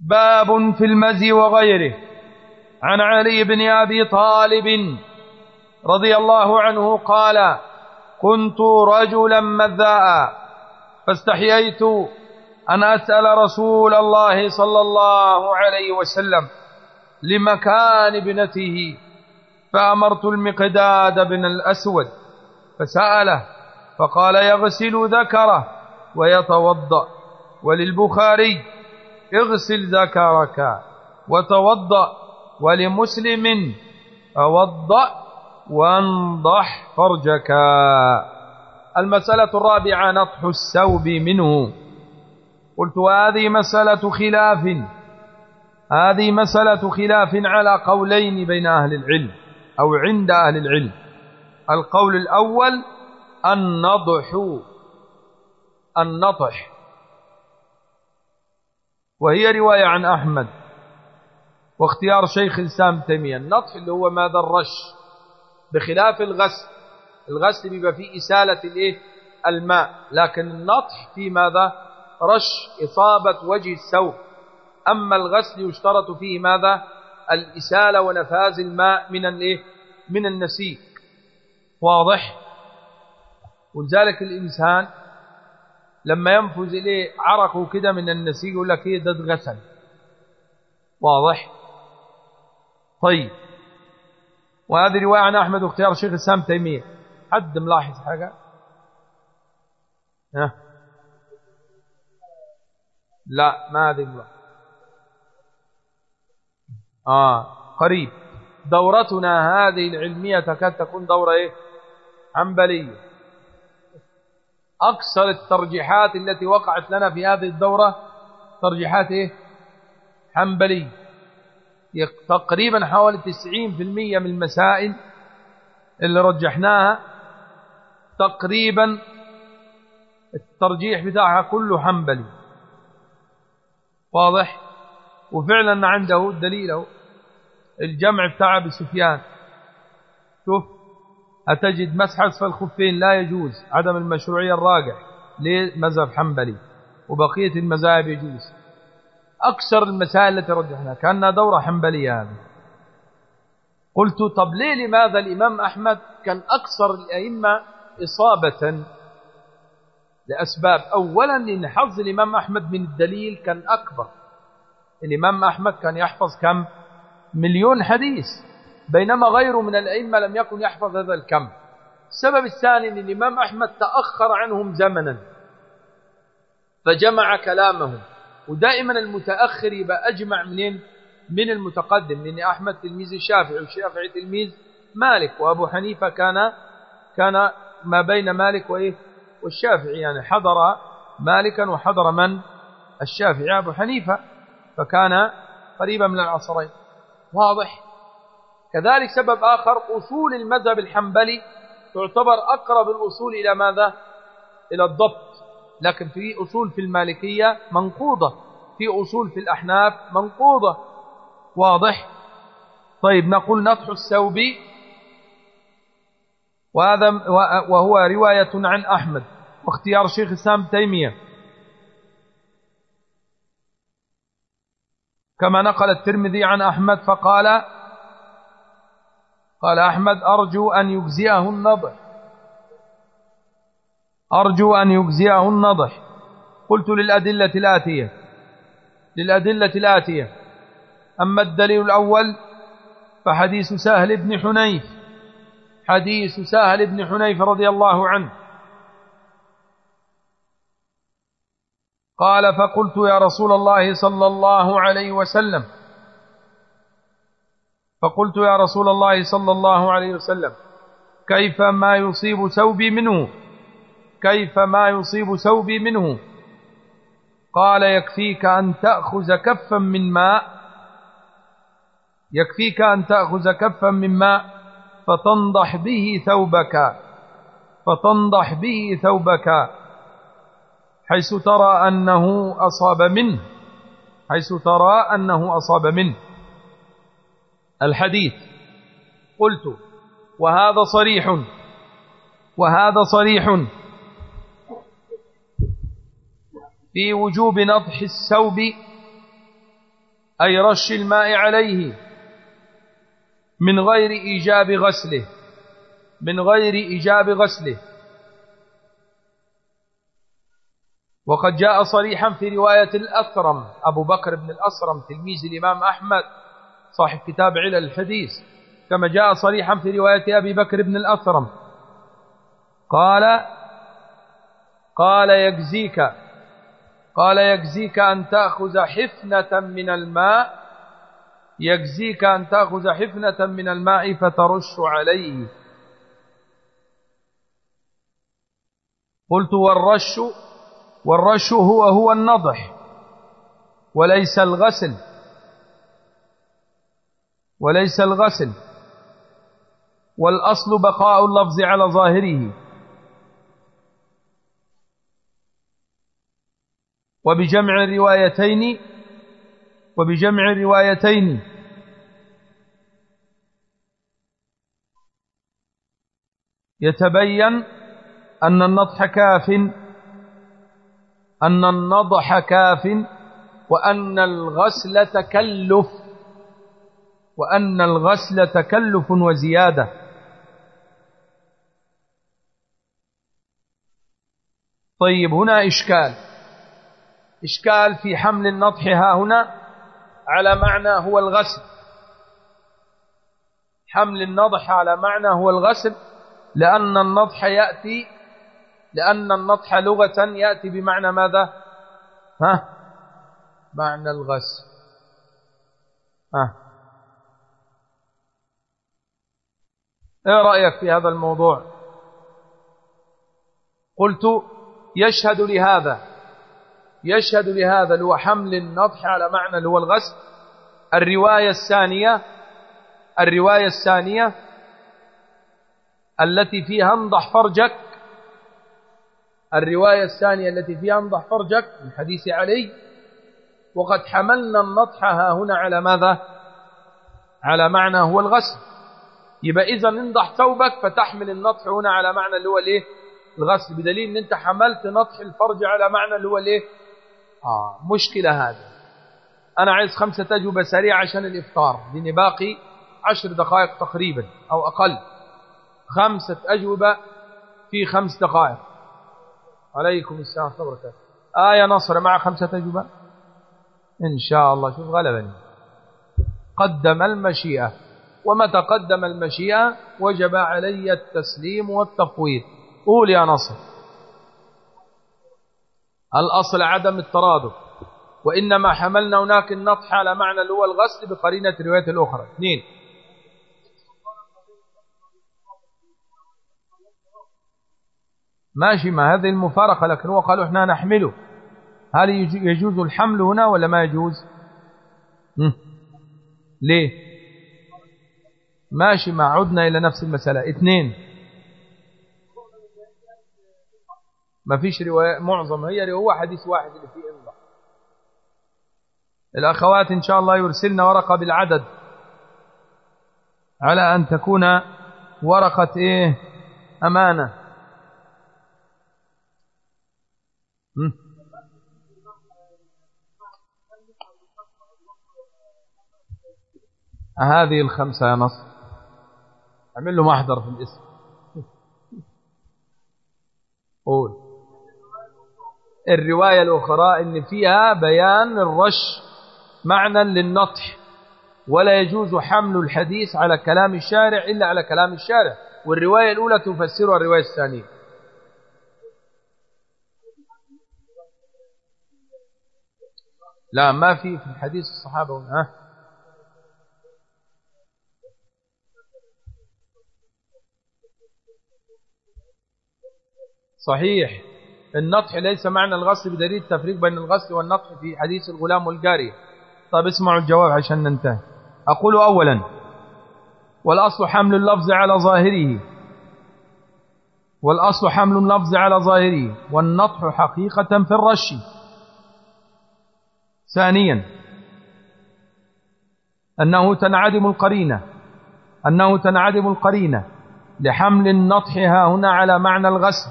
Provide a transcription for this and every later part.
باب في المزي وغيره. عن علي بن أبي طالب رضي الله عنه قال كنت رجلا مذاء فاستحييت أن أسأل رسول الله صلى الله عليه وسلم لمكان ابنته فأمرت المقداد بن الأسود فسأله فقال يغسل ذكره ويتوضأ وللبخاري اغسل ذكرك وتوضأ ولمسلم توضأ وانضح فرجك. المسألة الرابعة نطح السوب منه. قلت هذه مسألة خلاف. هذه مسألة خلاف على قولين بين أهل العلم أو عند أهل العلم. القول الأول النضح. النطح. وهي رواية عن أحمد واختيار شيخ الإسلام تيمية. النطح اللي هو ماذا الرش بخلاف الغسل. الغسل بيبقى فيه إسالة الإيه؟ الماء. لكن النطح في ماذا؟ رش إصابة وجه الثوب. أما الغسل يشترط فيه ماذا؟ الإسالة ونفاذ الماء من الإيه؟ من النسيج. واضح؟ ولذلك الإنسان لما ينفذ إليه عرقه كده من النسيج يقول لك إيه ده اتغسل واضح؟ طيب. وهذه رواية عن أحمد واختيار شيخ السام تيمية. حد ملاحظ حاجة؟ ها؟ لا ما هذه الرواية. آه قريب. دورتنا هذه العلمية تكاد تكون دورة إيه؟ حنبلية أكثر الترجيحات التي وقعت لنا في هذه الدورة ترجيحات إيه؟ حنبلية تقريبا حوالي 90% من المسائل اللي رجحناها تقريبا الترجيح بتاعها كله حنبلي. واضح؟ وفعلا عنده دليله الجمع بتاع ابي سفيان شوف أتجد مسح أسفل الخفين لا يجوز عدم المشروعية الراجح لمذهب حنبلي وبقية المذاهب يجوز. أكثر المسائل التي رجحناها كأنها دورة حنبلية هذه. قلت طب ليه لماذا الإمام أحمد كان أكثر الأئمة إصابة لأسباب؟ أولا لأن حظ الإمام أحمد من الدليل كان أكبر. الإمام أحمد كان يحفظ كم؟ مليون حديث. بينما غيره من الأئمة لم يكن يحفظ هذا الكم. السبب الثاني أن الإمام أحمد تأخر عنهم زمنا فجمع كلامهم. ودائما المتأخر يبقى أجمع منين؟ من المتقدم لأن أحمد تلميذ الشافعي والشافعي تلميذ مالك وأبو حنيفة كان كان ما بين مالك وإيه؟ والشافعي يعني حضر مالكا وحضر من؟ الشافعي. أبو حنيفة فكان قريبا من العصرين. واضح؟ كذلك سبب آخر أصول المذهب الحنبلي تعتبر أقرب الأصول إلى ماذا؟ إلى الضبط. لكن في أصول في المالكية منقوضة في أصول في الأحناف منقوضة. واضح؟ طيب نقول نطح السوب وهذا وهو رواية عن أحمد واختيار شيخ السام تيمية. كما نقل الترمذي عن أحمد فقال قال أحمد أرجو أن يجزيه النضح. أرجو أن يجزيه النضح. قلت للأدلة الآتية. للأدلة الآتية. أما الدليل الأول فحديث سهل بن حنيف. حديث سهل بن حنيف رضي الله عنه. قال فقلت يا رسول الله صلى الله عليه وسلم فقلت يا رسول الله صلى الله عليه وسلم كيف ما يصيب ثوبي منه؟ كيف ما يصيب ثوبي منه؟ قال يكفيك أن تأخذ كفا من ماء يكفيك أن تأخذ كفا من ماء فتنضح به ثوبك فتنضح به ثوبك حيث ترى أنه أصاب منه حيث ترى أنه أصاب منه. الحديث. قلت وهذا صريح. وهذا صريح. في وجوب نضح الثوب أي رش الماء عليه من غير إيجاب غسله. من غير إيجاب غسله. وقد جاء صريحا في رواية الأثرم أبو بكر بن الأسرم تلميذ الإمام أحمد. صاحب كتاب علل الحديث كما جاء صريحا في رواية أبي بكر بن الأثرم قال قال يجزيك قال يجزيك أن تأخذ حفنة من الماء يجزيك أن تأخذ حفنة من الماء فترش عليه. قلت والرش والرش هو هو النضح وليس الغسل. وليس الغسل. والأصل بقاء اللفظ على ظاهره. وبجمع الروايتين وبجمع الروايتين. يتبين أن النضح كاف أن النضح كاف وأن الغسل تكلف. وأن الغسل تكلف وزيادة. طيب هنا إشكال. إشكال في حمل النضح ها هنا على معنى هو الغسل. حمل النضح على معنى هو الغسل لأن النضح يأتي لأن النضح لغة يأتي بمعنى ماذا؟ ها؟ معنى الغسل. ها؟ إيه رأيك في هذا الموضوع؟ قلت يشهد لهذا يشهد لهذا هو حمل النضح على معنى هو الغسل. الرواية الثانية الرواية الثانية التي فيها انضح فرجك. الرواية الثانية التي فيها انضح فرجك من حديث علي وقد حملنا النضح ها هنا على ماذا؟ على معنى هو الغسل. يبقى إذا انضح ثوبك فتحمل النضح هنا على معنى اللي هو الايه الغسل. بدليل إن أنت حملت نضح الفرج على معنى اللي هو الايه آه مشكلة هذا أنا عايز خمسة أجوبة سريعة عشان الإفطار لأن باقي عشر دقائق تقريبا أو أقل. خمسة أجوبة في خمس دقائق. عليكم السلام ورحمة الله وبركاته. آية نصر مع خمسة أجوبة إن شاء الله. شوف غلبني. قدم المشيئة. ومتى قدم المشيئة وجب علي التسليم والتفويض. قول يا نصر. الأصل عدم الترادف وإنما حملنا هناك النطح على معنى اللي هو الغسل بقرينة الرواية الأخرى. اثنين. ماشي ما هذه المفارقة لكن هو قالوا إحنا نحمله. هل يجوز الحمل هنا ولا ما يجوز؟ ليه؟ ماشي ما عدنا إلى نفس المسألة. اثنين. ما فيش رواية معظم هي هو حديث واحد اللي فيه انضح الأخوات إن شاء الله يرسلن ورقة بالعدد. على أن تكون ورقة إيه؟ أمانة. هذه الخمسة يا نصر أعمل له محضر في الاسم. قول. الرواية الأخرى إن فيها بيان الرش معنى للنطح ولا يجوز حمل الحديث على كلام الشارع إلا على كلام الشارع. والرواية الأولى تفسرها الرواية الثانية. لا ما في في الحديث الصحابة ها؟ صحيح. النطح ليس معنى الغسل بدليل التفريق بين الغسل والنطح في حديث الغلام والجارية طيب اسمعوا الجواب عشان ننتهي. أقول أولا والأصل حمل اللفظ على ظاهره. والأصل حمل اللفظ على ظاهره. والنطح حقيقة في الرش. ثانيا أنه تنعدم القرينة. أنه تنعدم القرينة. لحمل النطح ها هنا على معنى الغسل.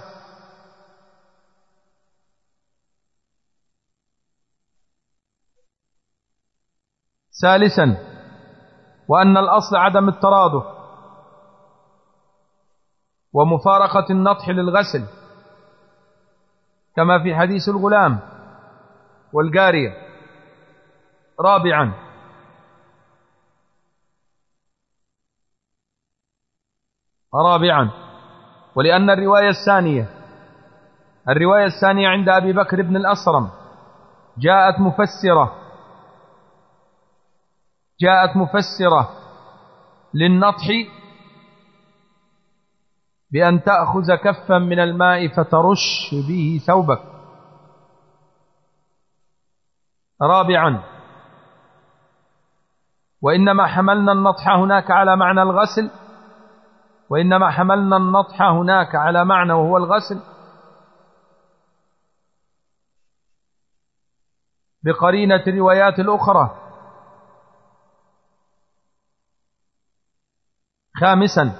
ثالثا وأن الأصل عدم الترادف ومفارقة النطح للغسل كما في حديث الغلام والجارية. رابعا رابعا ولأن الرواية الثانية الرواية الثانية عند أبي بكر بن الأسرم جاءت مفسرة جاءت مفسرة للنطح بأن تأخذ كفا من الماء فترش به ثوبك. رابعا وإنما حملنا النطح هناك على معنى الغسل وإنما حملنا النطح هناك على معنى وهو الغسل. بقرينة الروايات الأخرى خامسا.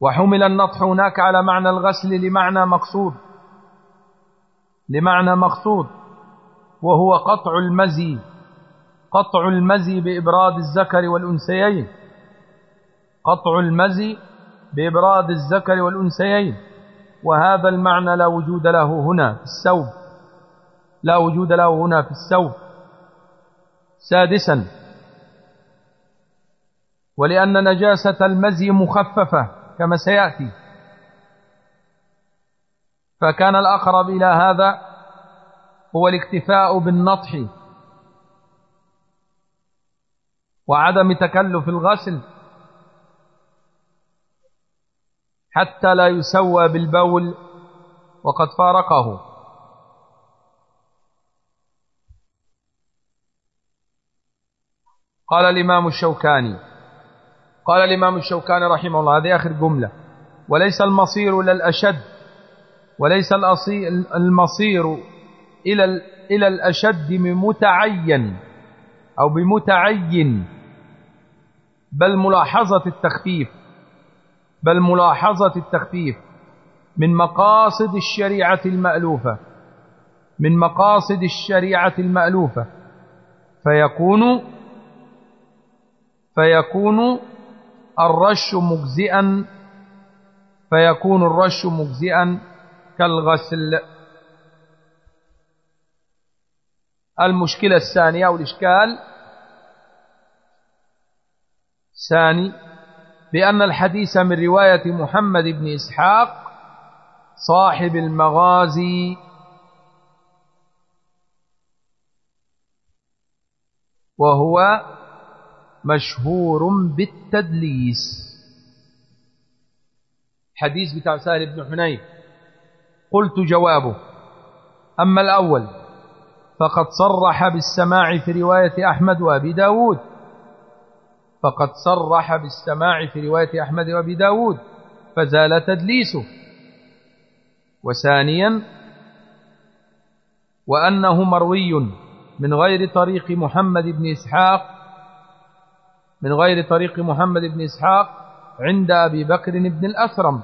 وحمل النطح هناك على معنى الغسل لمعنى مقصود. لمعنى مقصود. وهو قطع المزي. قطع المزي بإبراد الذكر والأنثيين. قطع المزي بإبراد الذكر والأنثيين. وهذا المعنى لا وجود له هنا في الثوب. لا وجود له هنا في الثوب. سادسا. ولأن نجاسة المزي مخففة كما سيأتي. فكان الأقرب إلى هذا هو الاكتفاء بالنطح وعدم تكلف الغسل حتى لا يسوى بالبول وقد فارقه. قال الإمام الشوكاني قال الإمام الشوكاني رحمه الله هذه آخر جملة. وليس المصير إلى الأشد وليس المصير إلى إلى الأشد بمتعين أو بمتعين بل ملاحظة التخفيف بل ملاحظة التخفيف من مقاصد الشريعة المألوفة من مقاصد الشريعة المألوفة. فيكون فيكون الرش مجزئا فيكون الرش مجزئا كالغسل. المشكلة الثانية أو الإشكال ثاني بأن الحديث من رواية محمد بن إسحاق صاحب المغازي. وهو مشهور بالتدليس. حديث بتاع سهل بن حنين. قلت جوابه. أما الأول فقد صرح بالسماع في رواية أحمد وأبي داود. فقد صرح بالسماع في رواية أحمد وأبي داود فزال تدليسه. وثانيا وأنه مروي من غير طريق محمد بن إسحاق من غير طريق محمد بن إسحاق عند أبي بكر بن الأثرم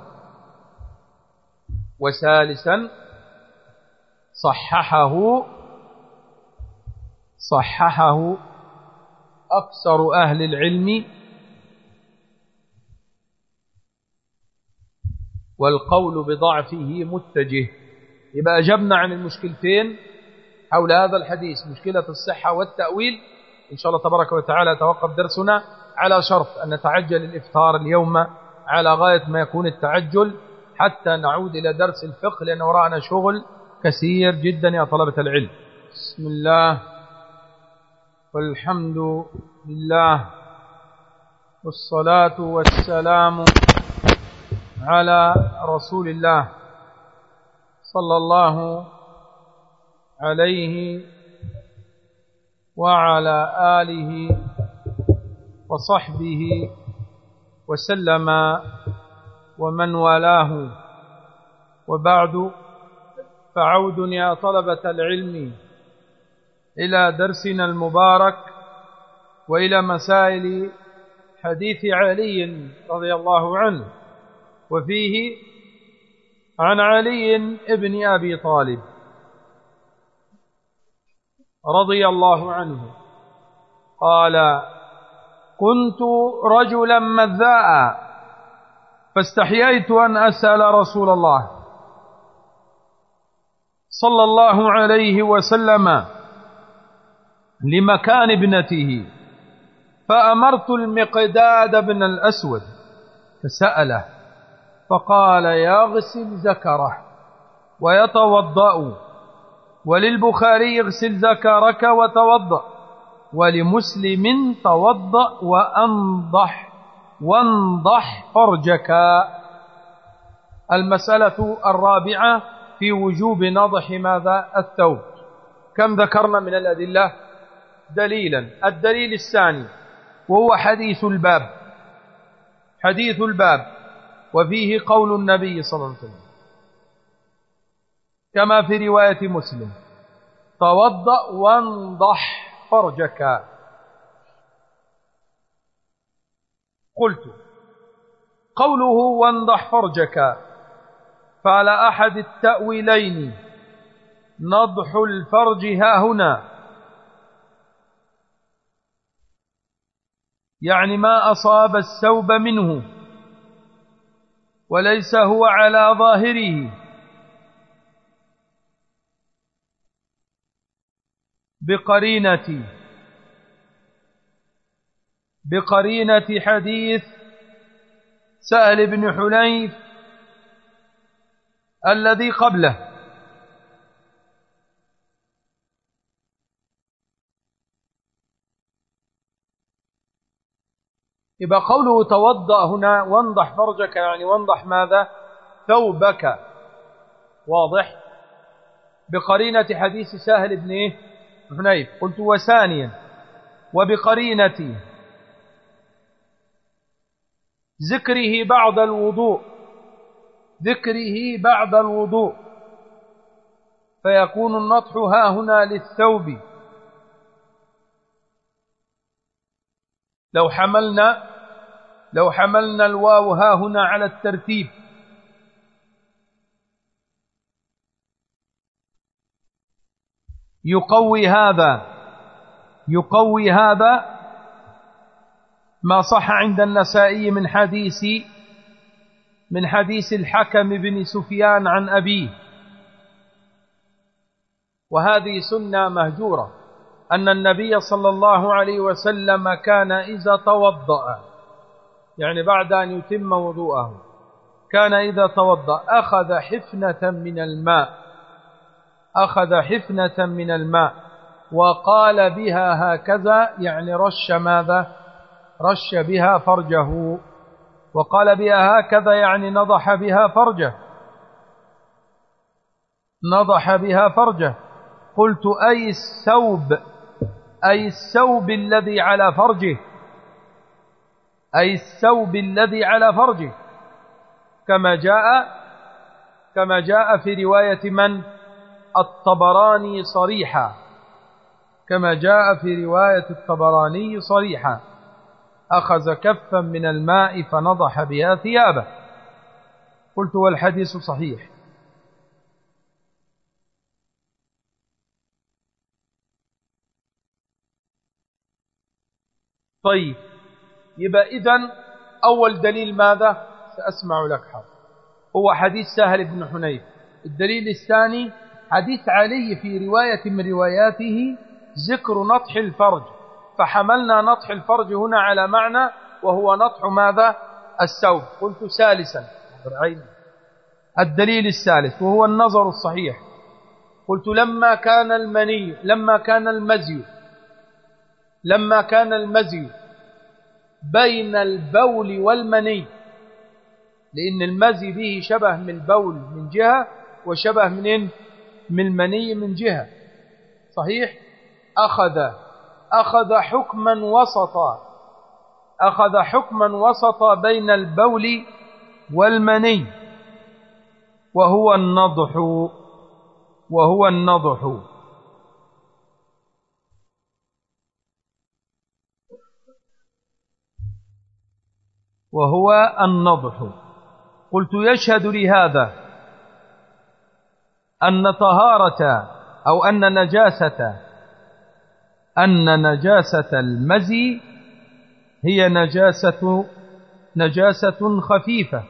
وثالثا صححه صححه أكثر أهل العلم والقول بضعفه متجه. يبقى أجبنا عن المشكلتين حول هذا الحديث مشكلة الصحة والتأويل إن شاء الله تبارك وتعالى توقف درسنا على شرط أن نتعجل الإفطار اليوم على غاية ما يكون التعجل حتى نعود إلى درس الفقه لأن وراءنا شغل كثير جدا يا طلبة العلم. بسم الله والحمد لله والصلاة والسلام على رسول الله صلى الله عليه وعلى آله وصحبه وسلم ومن والاه. وبعد فعود يا طلبة العلم إلى درسنا المبارك وإلى مسائل حديث علي رضي الله عنه وفيه عن علي ابن أبي طالب. رضي الله عنه. قال كنت رجلا مذاء فاستحييت أن أسأل رسول الله. صلى الله عليه وسلم لمكان ابنته فأمرت المقداد بن الأسود فسأله فقال يغسل ذكره ويتوضأ. وللبخاري اغسل ذكرك وتوضأ. ولمسلم توضأ وأنضح وانضح فرجك. المسألة الرابعة في وجوب نضح ماذا؟ الثوب. كم ذكرنا من الأدلة؟ دليلا. الدليل الثاني وهو حديث الباب. حديث الباب. وفيه قول النبي صلى الله عليه وسلم. كما في رواية مسلم. توضأ وانضح فرجك. قلت قوله وانضح فرجك فعلى أحد التأويلين نضح الفرج ها هنا. يعني ما أصاب الثوب منه وليس هو على ظاهره. بقرينة بقرينة حديث سهل بن حنيف الذي قبله. يبقى قوله توضأ هنا وانضح فرجك يعني وانضح ماذا؟ ثوبك. واضح؟ بقرينة حديث سهل بن إيه؟ حنيف قلت وثانيا وبقرينة ذكره بعد الوضوء ذكره بعد الوضوء. فيكون النطح ها هنا للثوب. لو حملنا لو حملنا الواو ها هنا على الترتيب. يقوي هذا يقوي هذا ما صح عند النسائي من حديث من حديث الحكم بن سفيان عن أبيه. وهذه سنة مهجورة أن النبي صلى الله عليه وسلم كان إذا توضأ يعني بعد أن يتم وضوءه كان إذا توضأ أخذ حفنة من الماء. أخذ حفنة من الماء وقال بها هكذا يعني رش ماذا؟ رش بها فرجه. وقال بها هكذا يعني نضح بها فرجه. نضح بها فرجه. قلت أي الثوب؟ أي الثوب الذي على فرجه؟ أي الثوب الذي على فرجه؟ كما جاء كما جاء في رواية من؟ الطبراني صريحا كما جاء في رواية الطبراني صريحا أخذ كفا من الماء فنضح بها ثيابه. قلت والحديث صحيح. طيب يبقى إذن أول دليل ماذا؟ سأسمع لك حظ هو حديث سهل بن حنيف. الدليل الثاني حديث علي في رواية من رواياته ذكر نطح الفرج فحملنا نطح الفرج هنا على معنى وهو نطح ماذا؟ الثوب قلت ثالثا. الدليل الثالث وهو النظر الصحيح. قلت لما كان المني لما كان المزي لما كان المزي بين البول والمني لأن المزي به شبه من البول من جهة وشبه من من المني من جهة. صحيح؟ أخذ أخذ حكما وسطا. أخذ حكما وسطا بين البول والمني. وهو النضح. وهو النضح. وهو النضح. قلت يشهد لهذا أن طهارة أو أن نجاسة أن نجاسة المزي هي نجاسة نجاسة خفيفة.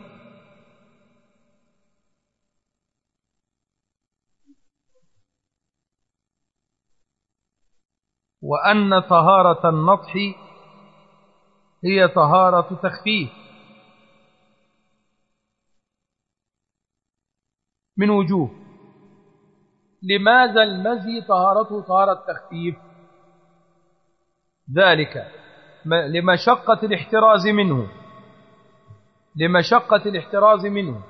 وأن طهارة النطح هي طهارة تخفيف. من وجوه. لماذا المزي طهارته طهارة تخفيف ذلك لمشقة الاحتراز منه. لمشقة الاحتراز منه.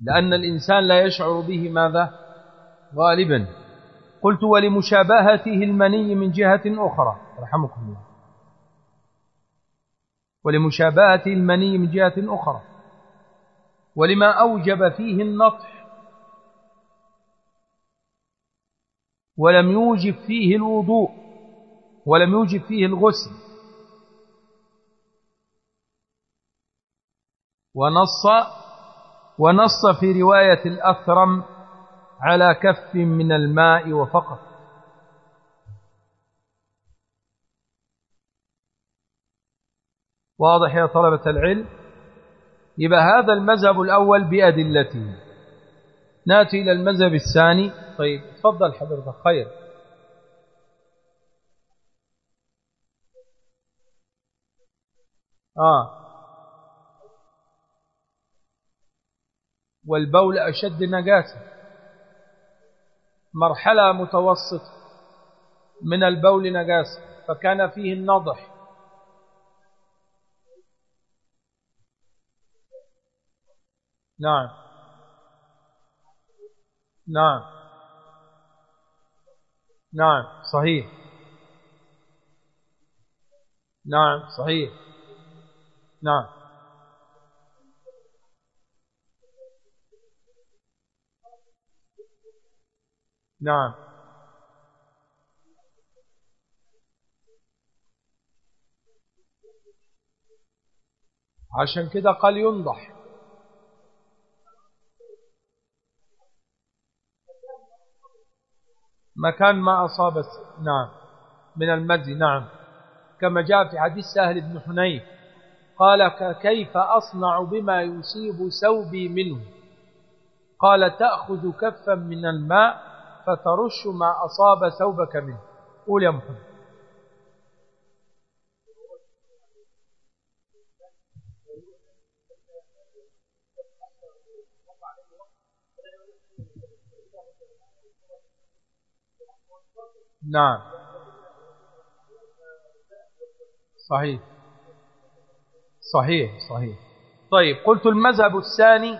لأن الإنسان لا يشعر به ماذا؟ غالبا. قلت ولمشابهته المني من جهة أخرى. رحمكم الله. ولمشابهته المني من جهة أخرى. ولما أوجب فيه النطح ولم يوجب فيه الوضوء ولم يوجب فيه الغسل. ونص ونص في رواية الأثرم على كف من الماء وفقط. واضح يا طلبة العلم؟ يبقى هذا المذهب الأول بأدلته. نأتي إلى المذهب الثاني. طيب تفضل حضرتك. خير. آه. والبول أشد نجاسة. مرحلة متوسطة. من البول نجاسة. فكان فيه النضح. نعم. نعم. نعم صحيح. نعم صحيح. نعم. نعم. عشان كده قال ينضح. مكان ما أصاب نعم من المزي نعم. كما جاء في حديث سهل بن حنيف قال كيف أصنع بما يصيب ثوبي منه؟ قال تأخذ كفا من الماء فترش ما أصاب ثوبك منه. قول يا محمد. نعم. صحيح. صحيح صحيح. طيب قلت المذهب الثاني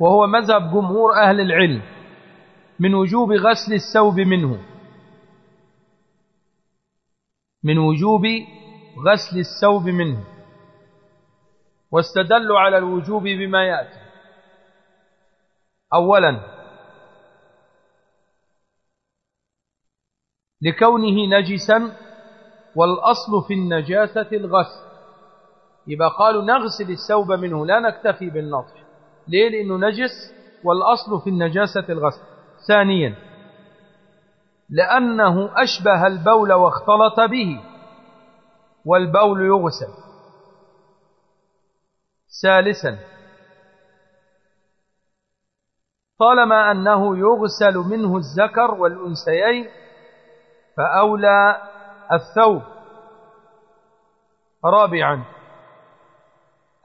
وهو مذهب جمهور أهل العلم من وجوب غسل الثوب منه. من وجوب غسل الثوب منه. واستدلوا على الوجوب بما يأتي. أولا لكونه نجسا والأصل في النجاسة الغسل. يبقى قالوا نغسل الثوب منه لا نكتفي بالنطح. ليه؟ لأنه نجس والأصل في النجاسة الغسل. ثانيا لأنه أشبه البول واختلط به والبول يغسل. ثالثا طالما أنه يغسل منه الذكر والأنسيين فأولى الثوب. رابعا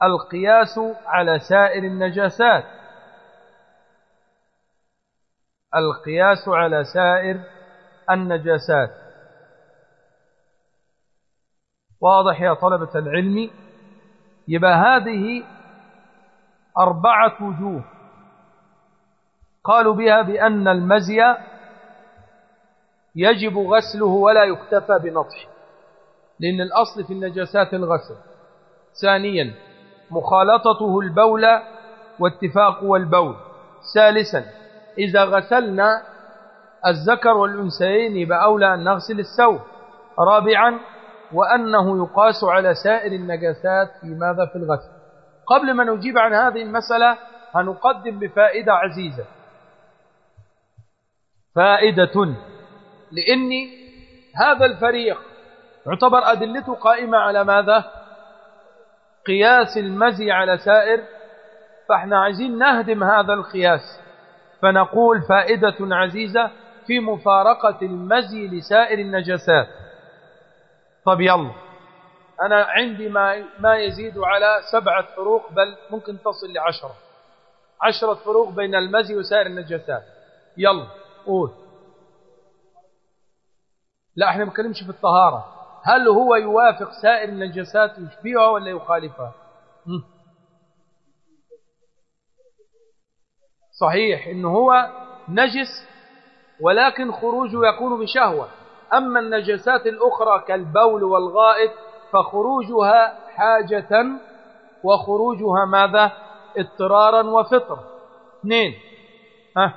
القياس على سائر النجاسات. القياس على سائر النجاسات. واضح يا طلبة العلم؟ يبقى هذه أربعة وجوه. قالوا بها بأن المزي يجب غسله ولا يكتفى بنطحه لأن الأصل في النجاسات الغسل ثانيا مخالطته البول واتفاق والبول. ثالثا إذا غسلنا الذكر والأنثيين يبقى أولى أن نغسل الثوب. رابعا وأنه يقاس على سائر النجاسات في ماذا في الغسل. قبل ما نجيب عن هذه المسألة هنقدم بفائدة عزيزة. فائدة. لأني هذا الفريق يعتبر أدلته قائمة على ماذا؟ قياس المزي على سائر فإحنا عايزين نهدم هذا القياس. فنقول فائدة عزيزة في مفارقة المزي لسائر النجسات طب يلا. أنا عندي ما, ما يزيد على سبعة فروق بل ممكن تصل لعشرة. عشرة فروق بين المزي وسائر النجسات يلا قول. لا إحنا ما نتكلمش في الطهارة. هل هو يوافق سائر النجسات يشبهها ولا يخالفها؟ صحيح إنه هو نجس ولكن خروجه يكون بشهوة. أما النجسات الأخرى كالبول والغائط فخروجها حاجة وخروجها ماذا؟ اضطرارا وفطر اثنين. ها؟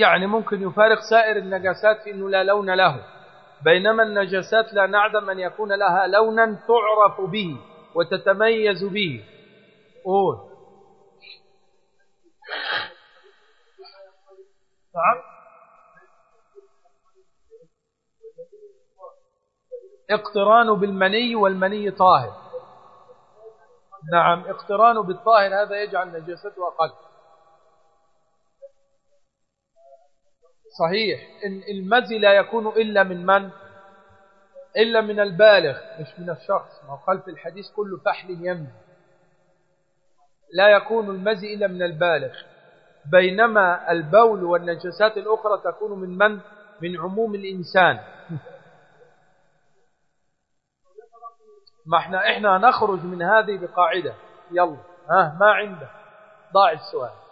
يعني ممكن يفارق سائر النجاسات في أنه لا لون له. بينما النجاسات لا نعدم أن يكون لها لونا تعرف به وتتميز به. قول. نعم. اقتران بالمني والمني طاهر. نعم اقتران بالطاهر هذا يجعل نجاسته أقل صحيح. إن المزي لا يكون إلا من من؟ إلا من البالغ مش من الشخص. ما قال في الحديث كل فحل يمزي لا يكون المزي إلا من البالغ. بينما البول والنجسات الأخرى تكون من من؟ من عموم الإنسان. ما إحنا إحنا نخرج من هذه بقاعدة. يلا ها ما عنده ضاع السؤال.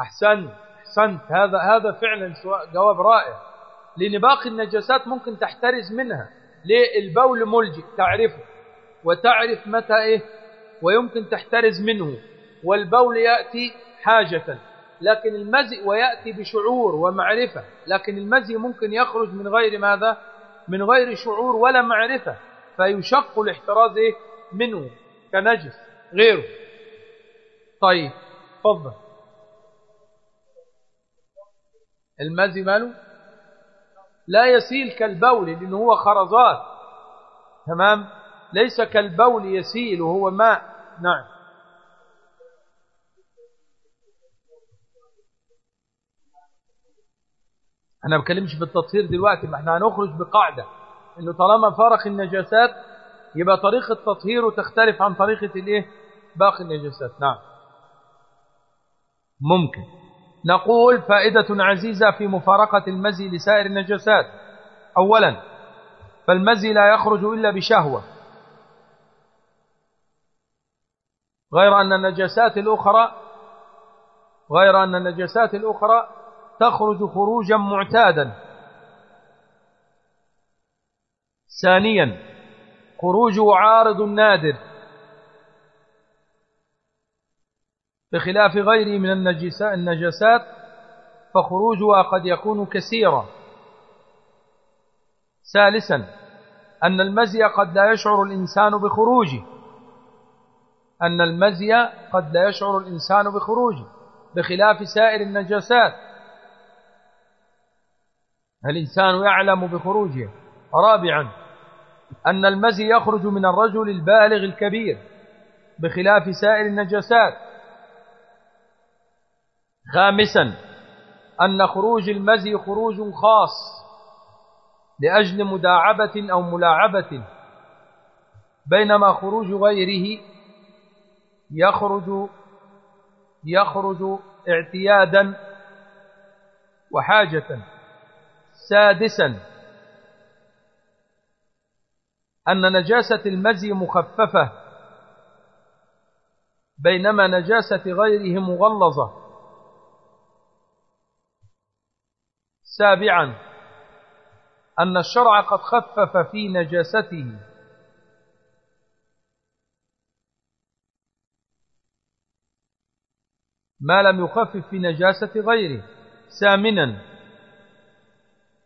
أحسنت أحسنت. هذا هذا فعلا جواب رائع. لأن باقي النجاسات ممكن تحترز منها. ليه البول ملجئ تعرفه. وتعرف متى إيه؟ ويمكن تحترز منه. والبول يأتي حاجة. لكن المزي ويأتي بشعور ومعرفة. لكن المزي ممكن يخرج من غير ماذا؟ من غير شعور ولا معرفة. فيشق الاحتراز إيه؟ منه كنجس غيره. طيب تفضل. المزي ماله؟ لا يسيل كالبول لأنه هو خرزات تمام؟ ليس كالبول يسيل وهو ماء. نعم. أنا بكلمش في التطهير دلوقتي ما إحنا هنخرج بقاعدة. إنه طالما فارق النجاسات يبقى طريقة تطهيره تختلف عن طريقة الإيه؟ باقي النجاسات. نعم. ممكن. نقول فائدة عزيزة في مفارقة المزي لسائر النجاسات. أولا فالمزي لا يخرج إلا بشهوة. غير أن النجاسات الأخرى غير أن النجاسات الأخرى تخرج خروجا معتادا. ثانيا خروجه عارض نادر. بخلاف غيره من النجاسات فخروجها قد يكون كثيرا. ثالثا أن المزي قد لا يشعر الإنسان بخروجه. أن المزي قد لا يشعر الإنسان بخروجه بخلاف سائر النجاسات. الإنسان يعلم بخروجه؟ رابعا أن المزي يخرج من الرجل البالغ الكبير بخلاف سائر النجاسات. خامسا أن خروج المزي خروج خاص لأجل مداعبة أو ملاعبة بينما خروج غيره يخرج يخرج اعتيادا وحاجة. سادسا أن نجاسة المزي مخففة بينما نجاسة غيره مغلظة. سابعا أن الشرع قد خفف في نجاسته. ما لم يخفف في نجاسة غيره. ثامنا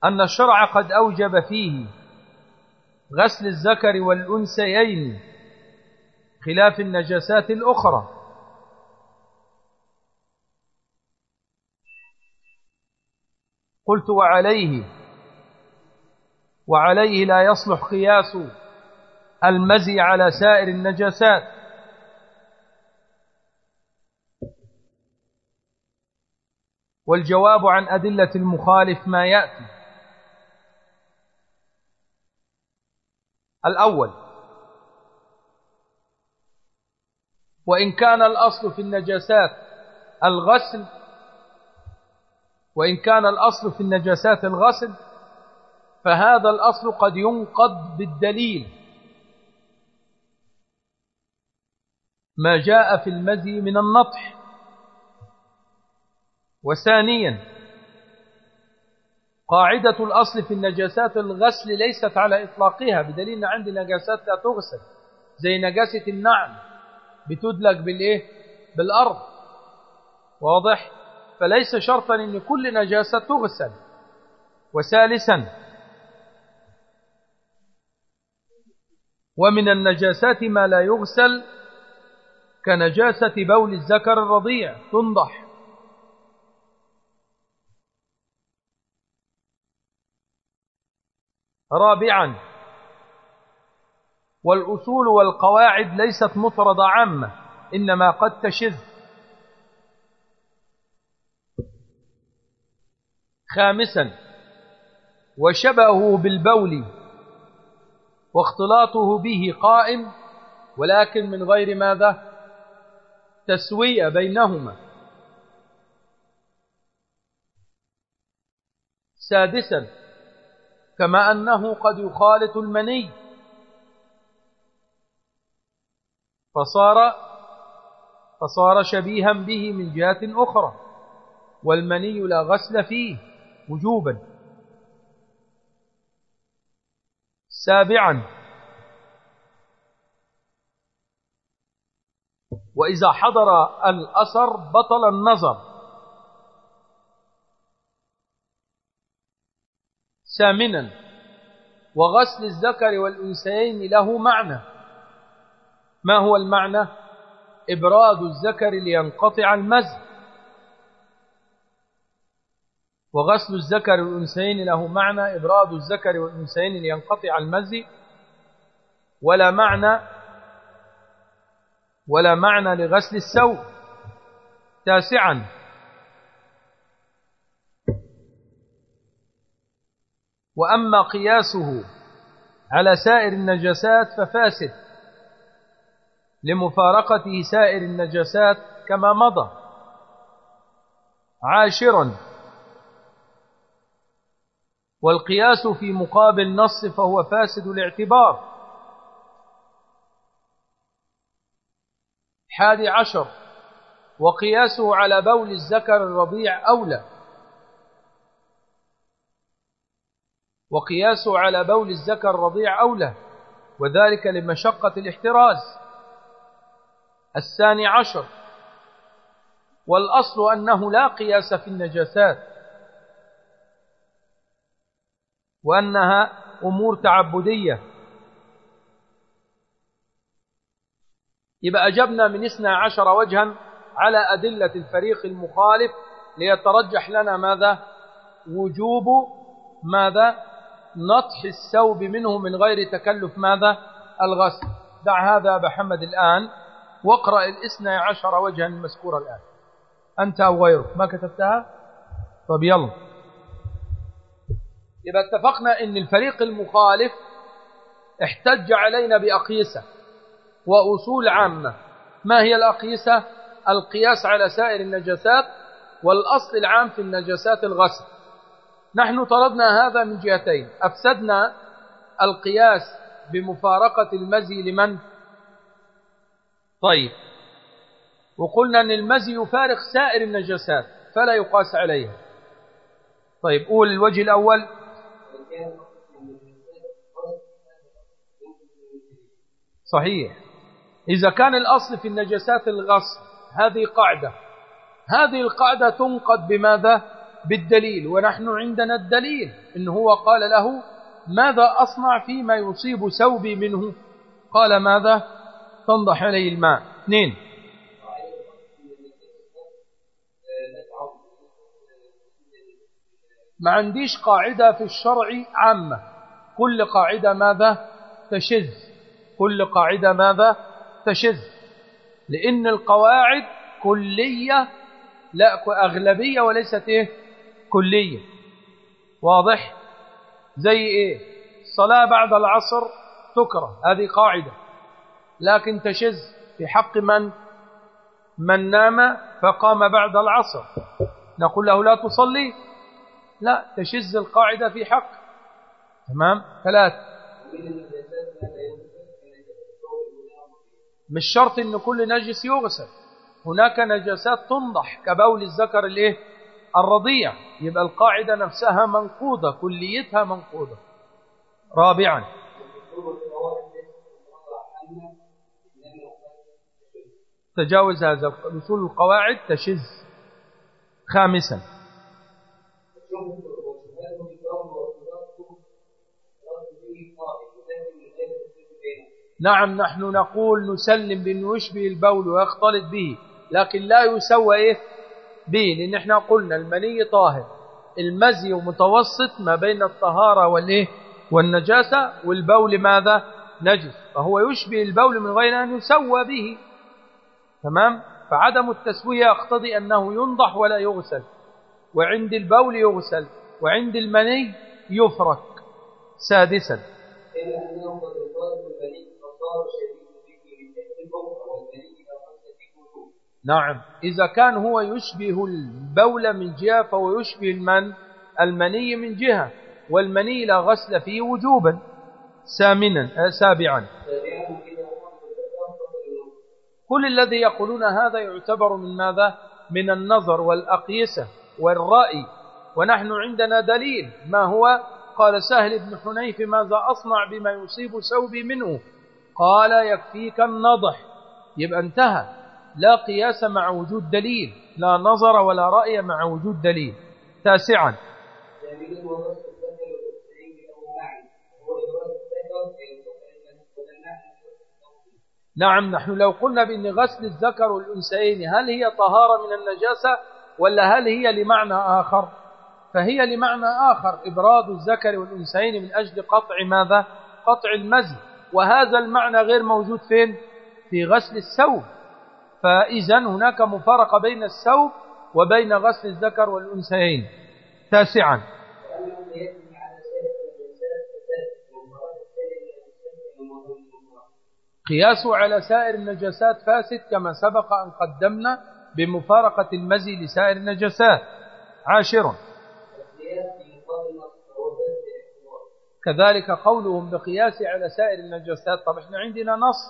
أن الشرع قد أوجب فيه غسل الذكر والأنسيين خلاف النجاسات الأخرى. قلت وعليه وعليه لا يصلح قياس المزي على سائر النجاسات. والجواب عن أدلة المخالف ما يأتي. الأول وإن كان الأصل في النجاسات الغسل وإن كان الأصل في النجاسات الغسل فهذا الأصل قد ينقض بالدليل. ما جاء في المزي من النطح. وثانيا قاعدة الأصل في النجاسات الغسل ليست على إطلاقها بدليل أن عندي نجاسات لا تغسل زي نجاسة النعم بتدلك بالإيه؟ بالأرض. واضح؟ فليس شرطا أن كل نجاسة تغسل. وثالثا ومن النجاسات ما لا يغسل كنجاسة بول الذكر الرضيع تنضح. رابعا والأصول والقواعد ليست مطردة عامة إنما قد تشذ. خامسا وشبهه بالبول واختلاطه به قائم ولكن من غير ماذا؟ تسوية بينهما. سادسا كما أنه قد يخالط المني. فصار فصار شبيها به من جهة أخرى والمني لا غسل فيه. وجوبا. سابعا. وإذا حضر الأثر بطل النظر. ثامنا. وغسل الذكر والأنثيين له معنى. ما هو المعنى؟ إبراد الذكر لينقطع المزج. وغسل الذكر والأنثيين له معنى إبراد الذكر والأنثيين لينقطع المزي. ولا معنى ولا معنى لغسل الثوب. تاسعا. وأما قياسه على سائر النجاسات ففاسد. لمفارقته سائر النجاسات كما مضى. عاشرا. والقياس في مقابل نص فهو فاسد الاعتبار. حادي عشر وقياسه على بول الذكر الرضيع أولى. وقياسه على بول الذكر الرضيع أولى وذلك لمشقة الاحتراز. الثاني عشر والأصل أنه لا قياس في النجاسات. وأنها أمور تعبدية. يبقى أجبنا من اثنى عشر وجها على أدلة الفريق المخالف ليترجح لنا ماذا؟ وجوب ماذا؟ نطح الثوب منه من غير تكلف ماذا؟ الغسل. دع هذا أبا حمد الآن واقرأ الاثنى عشر وجها المذكورة الآن. أنت أو غيرك. ما كتبتها؟ طب يلا. يبقى اتفقنا إن الفريق المخالف احتج علينا بأقيسة وأصول عامة. ما هي الأقيسة؟ القياس على سائر النجاسات والأصل العام في النجاسات الغسل. نحن طردنا هذا من جهتين. أفسدنا القياس بمفارقة المزي لمن؟ طيب. وقلنا أن المزي يفارق سائر النجاسات فلا يقاس عليها. طيب قول الوجه الأول. صحيح. إذا كان الأصل في النجاسات الغصب هذه قاعدة. هذه القاعدة تنقض بماذا؟ بالدليل. ونحن عندنا الدليل إن هو قال له ماذا أصنع فيما يصيب ثوبي منه؟ قال ماذا؟ تنضح عليه الماء. اثنين. ما عنديش قاعدة في الشرع عامة. كل قاعدة ماذا؟ تشذ. كل قاعدة ماذا؟ تشذ. لأن القواعد كلية لا أغلبية وليست إيه؟ كلية. واضح؟ زي إيه؟ الصلاة بعد العصر تكره هذه قاعدة. لكن تشذ في حق من؟ من نام فقام بعد العصر. نقول له لا تصلي؟ لا تشز القاعدة في حق. تمام؟ ثلاث. مش شرط إن كل نجس يغسل. هناك نجاسات تنضح كبول الذكر الإيه؟ الرضيع. يبقى القاعدة نفسها منقوضة كليتها منقوضة. رابعا. تجاوز هذا اصول القواعد تشز خامسا. نعم نحن نقول نسلم بأنه يشبه البول ويختلط به لكن لا يسوى إيه؟ به لأن إحنا قلنا المني طاهر المزي متوسط ما بين الطهارة والإيه؟ والنجاسة والبول ماذا؟ نجس فهو يشبه البول من غير أن يسوى به. تمام؟ فعدم التسوية يقتضي أنه ينضح ولا يغسل وعند البول يغسل وعند المني يفرك سادسا. نعم. إذا كان هو يشبه البول من جهة فهو يشبه المن المني من جهة والمني لا غسل فيه وجوبا سامنا آه، سابعا. كل الذي يقولون هذا يعتبر من ماذا؟ من النظر والأقيسة والرأي. ونحن عندنا دليل. ما هو؟ قال سهل بن حنيف ماذا أصنع بما يصيب ثوبي منه؟ قال يكفيك النضح. يبقى انتهى. لا قياس مع وجود دليل. لا نظر ولا رأي مع وجود دليل. تاسعا. نعم نحن لو قلنا بأن غسل الذكر والأنثيين هل هي طهارة من النجاسة ولا هل هي لمعنى آخر؟ فهي لمعنى آخر. إبراد الذكر والأنثيين من أجل قطع ماذا؟ قطع المزي. وهذا المعنى غير موجود فين؟ في غسل الثوب. فإذا هناك مفارقة بين الثوب وبين غسل الذكر والأنثيين. تاسعا. قياسه على سائر النجاسات فاسد كما سبق أن قدمنا بمفارقة المزي لسائر النجاسات. عاشر كذلك قولهم بقياس على سائر النجاسات. طب إحنا عندنا نص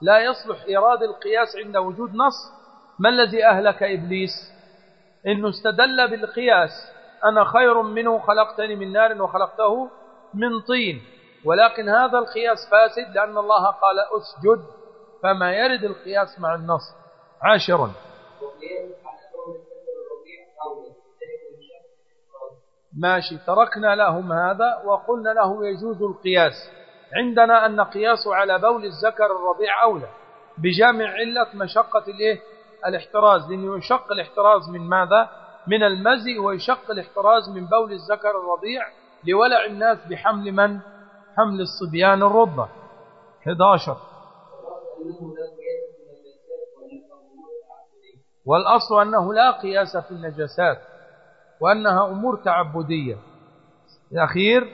لا يصلح إيراد القياس عند وجود نص. ما الذي أهلك إبليس؟ إنه استدل بالقياس أنا خير منه خلقتني من نار وخلقته من طين. ولكن هذا القياس فاسد لأن الله قال أسجد فما يرد القياس مع النص. عاشر ماشي تركنا لهم هذا وقلنا له يجوز القياس. عندنا أن قياسه على بول الذكر الرضيع أولى. بجامع علة مشقة الإيه؟ الاحتراز. لأنه يشق الاحتراز من ماذا؟ من المزي ويشق الاحتراز من بول الذكر الرضيع لولع الناس بحمل من؟ حمل الصبيان الرضع 11 والأصل أنه لا قياس في النجاسات. وأنها أمور تعبدية. الأخير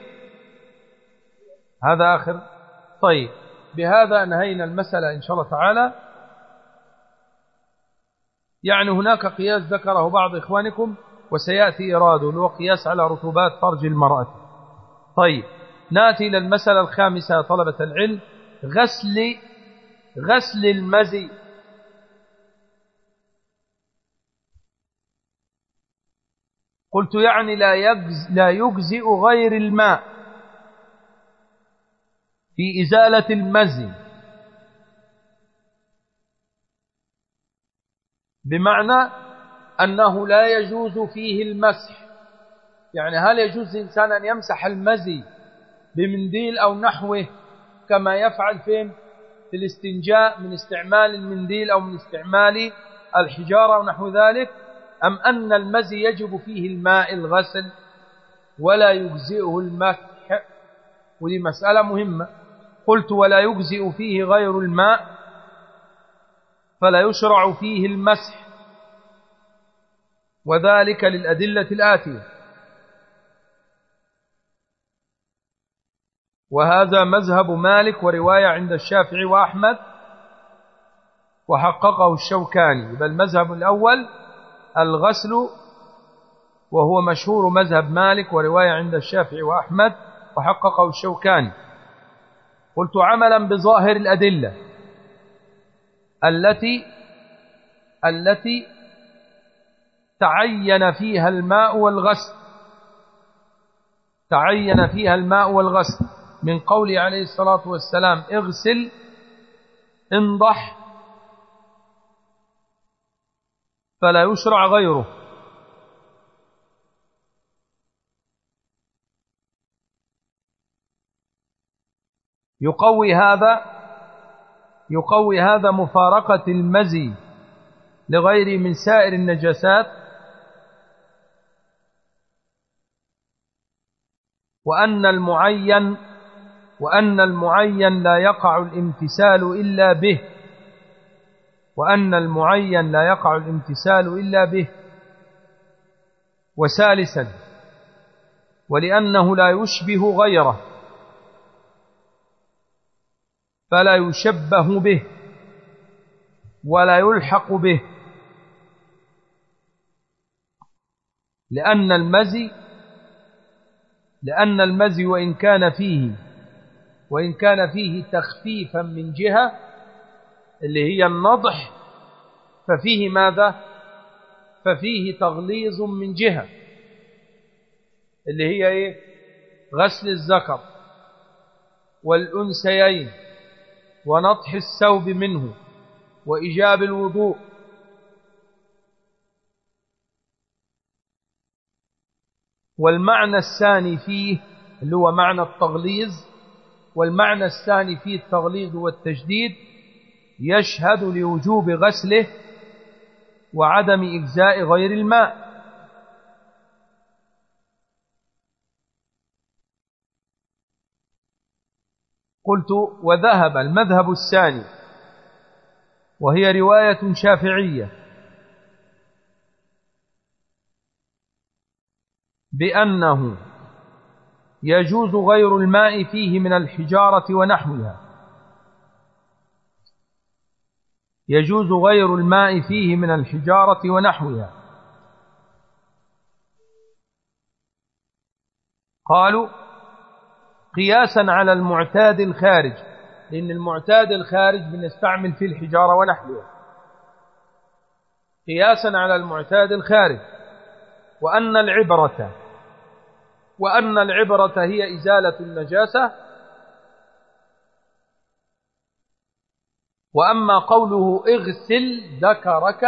هذا آخر. طيب بهذا انهينا المسألة إن شاء الله تعالى. يعني هناك قياس ذكره بعض إخوانكم وسيأتي إراده هو قياس على رطوبات فرج المرأة. طيب نأتي إلى المسألة الخامسة طلبة العلم. غسل غسل المزي. قلت يعني لا يجز لا يجزئ غير الماء في إزالة المزي. بمعنى أنه لا يجوز فيه المسح. يعني هل يجوز للإنسان أن يمسح المزي بمنديل أو نحوه كما يفعل فين؟ في الاستنجاء من استعمال المنديل أو من استعمال الحجارة أو نحو ذلك؟ أم أن المزي يجب فيه الماء الغسل ولا يجزئه المسح ودي مسألة مهمة. قلت ولا يجزئ فيه غير الماء فلا يشرع فيه المسح. وذلك للأدلة الآتية. وهذا مذهب مالك ورواية عند الشافعي وأحمد وحققه الشوكاني. بل المذهب الأول الغسل وهو مشهور مذهب مالك ورواية عند الشافعي وأحمد وحققه الشوكاني قلت عملا بظاهر الأدلة التي التي تعين فيها الماء والغسل تعين فيها الماء والغسل. من قوله عليه الصلاة والسلام اغسل انضح فلا يشرع غيره. يقوي هذا يقوي هذا مفارقة المزي لغير من سائر النجاسات. وأن المعين وأن المعين لا يقع الامتثال إلا به. وأن المعين لا يقع الامتثال إلا به. وثالثا ولأنه لا يشبه غيره فلا يشبه به ولا يلحق به. لأن المزي لأن المزي وإن كان فيه وإن كان فيه تخفيفا من جهة اللي هي النضح ففيه ماذا؟ ففيه تغليظ من جهة اللي هي إيه؟ غسل الذكر والأنسيين ونطح الثوب منه وإجاب الوضوء. والمعنى الثاني فيه اللي هو معنى التغليظ والمعنى الثاني فيه التغليظ والتجديد يشهد لوجوب غسله وعدم إجزاء غير الماء. قلت وذهب المذهب الثاني وهي رواية شافعية بأنه يجوز غير الماء فيه من الحجارة ونحوها. يجوز غير الماء فيه من الحجارة ونحوها. قالوا قياسا على المعتاد الخارج لأن المعتاد الخارج بنستعمل فيه الحجارة ونحوها. قياسا على المعتاد الخارج وأن العبرة وأن العبرة هي إزالة النجاسة وأما قوله اغسل ذكرك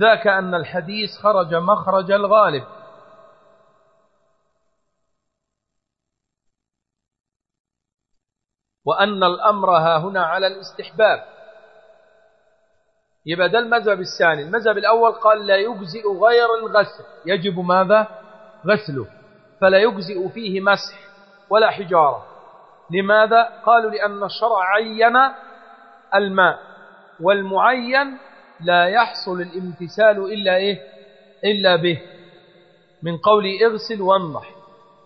ذاك أن الحديث خرج مخرج الغالب. وأن الأمر ها هنا على الاستحباب. يبقى ده المذهب الثاني. المذهب الأول قال لا يجزئ غير الغسل. يجب ماذا؟ غسله. فلا يجزئ فيه مسح ولا حجارة. لماذا؟ قالوا لأن الشرع عين الماء والمعين لا يحصل الامتثال إلا إيه؟ إلا به. من قول اغسل وانضح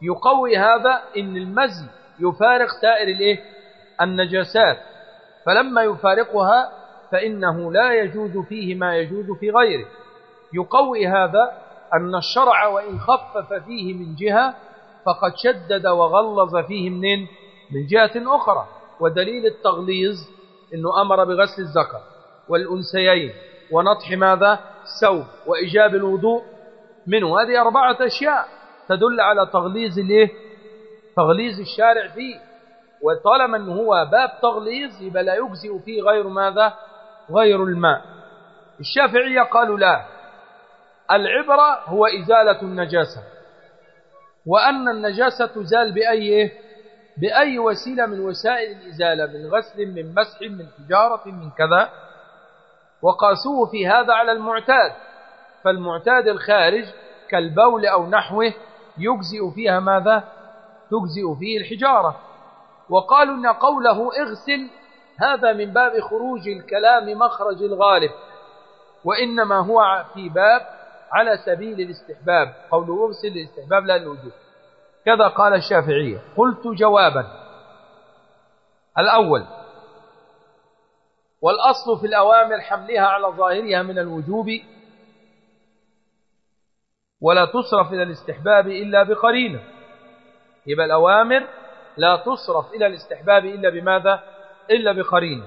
يقوي هذا إن المزي يفارق سائر الإيه؟ النجاسات. فلما يفارقها فإنه لا يجوز فيه ما يجوز في غيره. يقوي هذا أن الشرع وإن خفف فيه من جهة فقد شدد وغلظ فيه منين؟ من جهة أخرى ودليل التغليظ أنه أمر بغسل الذكر والأنسيين ونطح ماذا؟ الثوب وإجاب الوضوء منه. هذه أربعة أشياء تدل على تغليظ الإيه؟ تغليظ الشارع فيه. وطالما أنه هو باب تغليظ يبقى لا يجزئ فيه غير ماذا؟ غير الماء. الشافعية قالوا لا. العبرة هو إزالة النجاسة. وأن النجاسة تزال بأي بأي وسيلة من وسائل الإزالة من غسل من مسح من حجارة من كذا وقاسوه في هذا على المعتاد. فالمعتاد الخارج كالبول أو نحوه يجزئ فيها ماذا؟ تجزئ فيه الحجارة. وقالوا أن قوله اغسل هذا من باب خروج الكلام مخرج الغالب وإنما هو في باب على سبيل الاستحباب. قوله اغسل الاستحباب لا الوجود كذا قال الشافعية قلت جوابا. الأول والأصل في الأوامر حملها على ظاهرها من الوجوب ولا تصرف إلى الاستحباب إلا بقرينة. يبقى الأوامر لا تصرف إلى الاستحباب إلا بماذا؟ إلا بقرينة.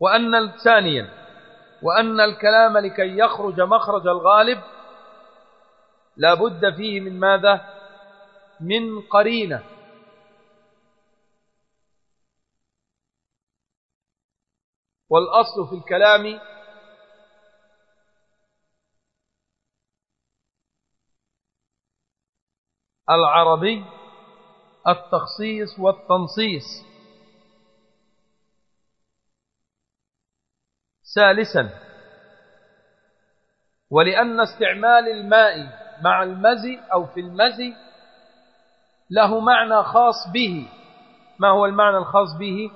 وأن ثانيا وأن الكلام لكي يخرج مخرج الغالب لا بد فيه من ماذا؟ من قرينة. والأصل في الكلام العربي التخصيص والتنصيص. ثالثا ولأن استعمال الماء مع المزي أو في المزي له معنى خاص به. ما هو المعنى الخاص به؟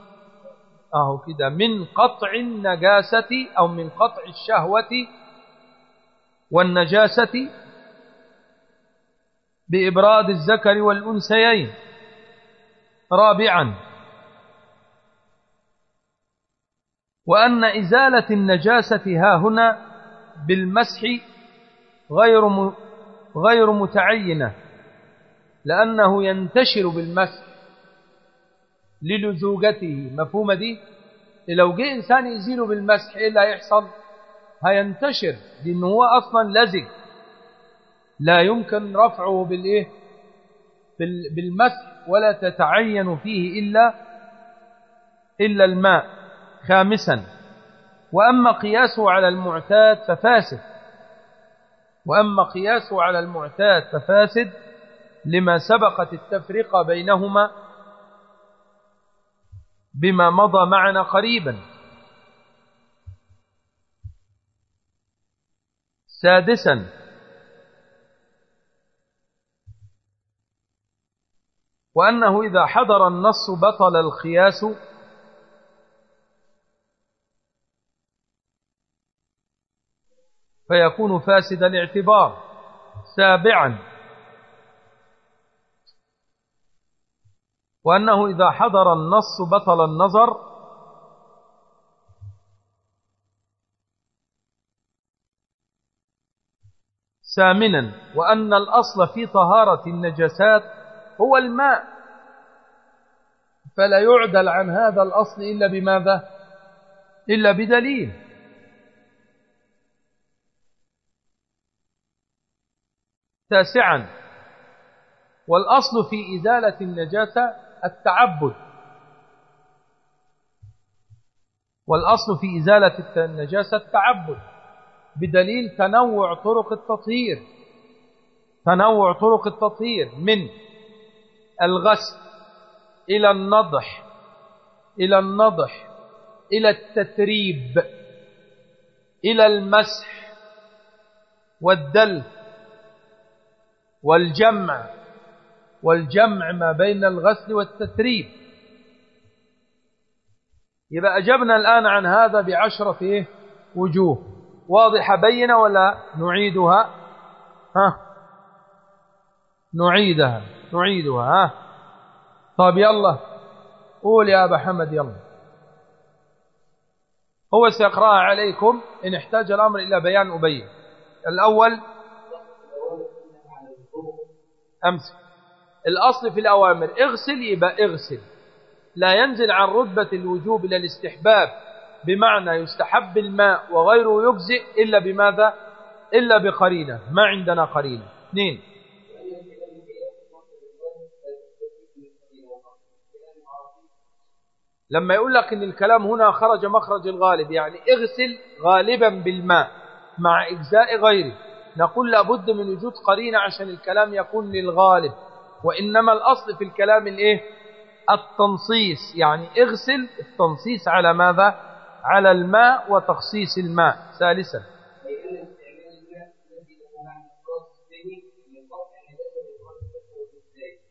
أهو كده من قطع النجاسة أو من قطع الشهوة والنجاسة بإبراد الذكر والأنثيين. رابعا وأن إزالة النجاسة ها هنا بالمسح غير غير متعينة لأنه ينتشر بالمسح للزوجته. مفهومة دي؟ لو جه إنسان يزيله بالمسح إيه اللي هيحصل؟ هينتشر لأنه هو أصلا لزج. لا يمكن رفعه بالإيه؟ بالمسح ولا تتعين فيه إلا إلا الماء خامسا. وأما قياسه على المعتاد ففاسد. وأما قياسه على المعتاد ففاسد لما سبقت التفرقة بينهما بما مضى معنا قريبا. سادسا وأنه إذا حضر النص بطل الخياس فيكون فاسد الاعتبار. سابعا. وأنه إذا حضر النص بطل النظر. ثامنا. وأن الأصل في طهارة النجسات هو الماء. فلا يعدل عن هذا الأصل إلا بماذا؟ إلا بدليل. تاسعا. والأصل في إزالة النجاسة التعبد. والأصل في إزالة النجاسة التعبد. بدليل تنوع طرق التطهير. تنوع طرق التطهير من الغسل إلى النضح إلى النضح إلى التتريب إلى المسح والدلف. والجمع والجمع ما بين الغسل والتتريب يبقى أجبنا الآن عن هذا بعشرة؟ وجوه. واضحة بينة ولا نعيدها؟ ها؟ نعيدها نعيدها ها؟ طيب يلا قول يا أبا حمد يلا. هو سيقرأها عليكم إن احتاج الأمر إلى بيان أبين. الأول أمس. الأصل في الأوامر اغسل يبقى اغسل. لا ينزل عن رتبة الوجوب إلى الاستحباب بمعنى يستحب الماء وغيره يجزئ إلا بماذا؟ إلا بقرينة. ما عندنا قرينة. اثنين. لما يقول لك إن الكلام هنا خرج مخرج الغالب يعني اغسل غالبا بالماء مع إجزاء غيره. نقول لابد من وجود قرينة عشان الكلام يكون للغالب وإنما الأصل في الكلام الإيه؟ التنصيص يعني اغسل التنصيص على ماذا؟ على الماء وتخصيص الماء. ثالثا.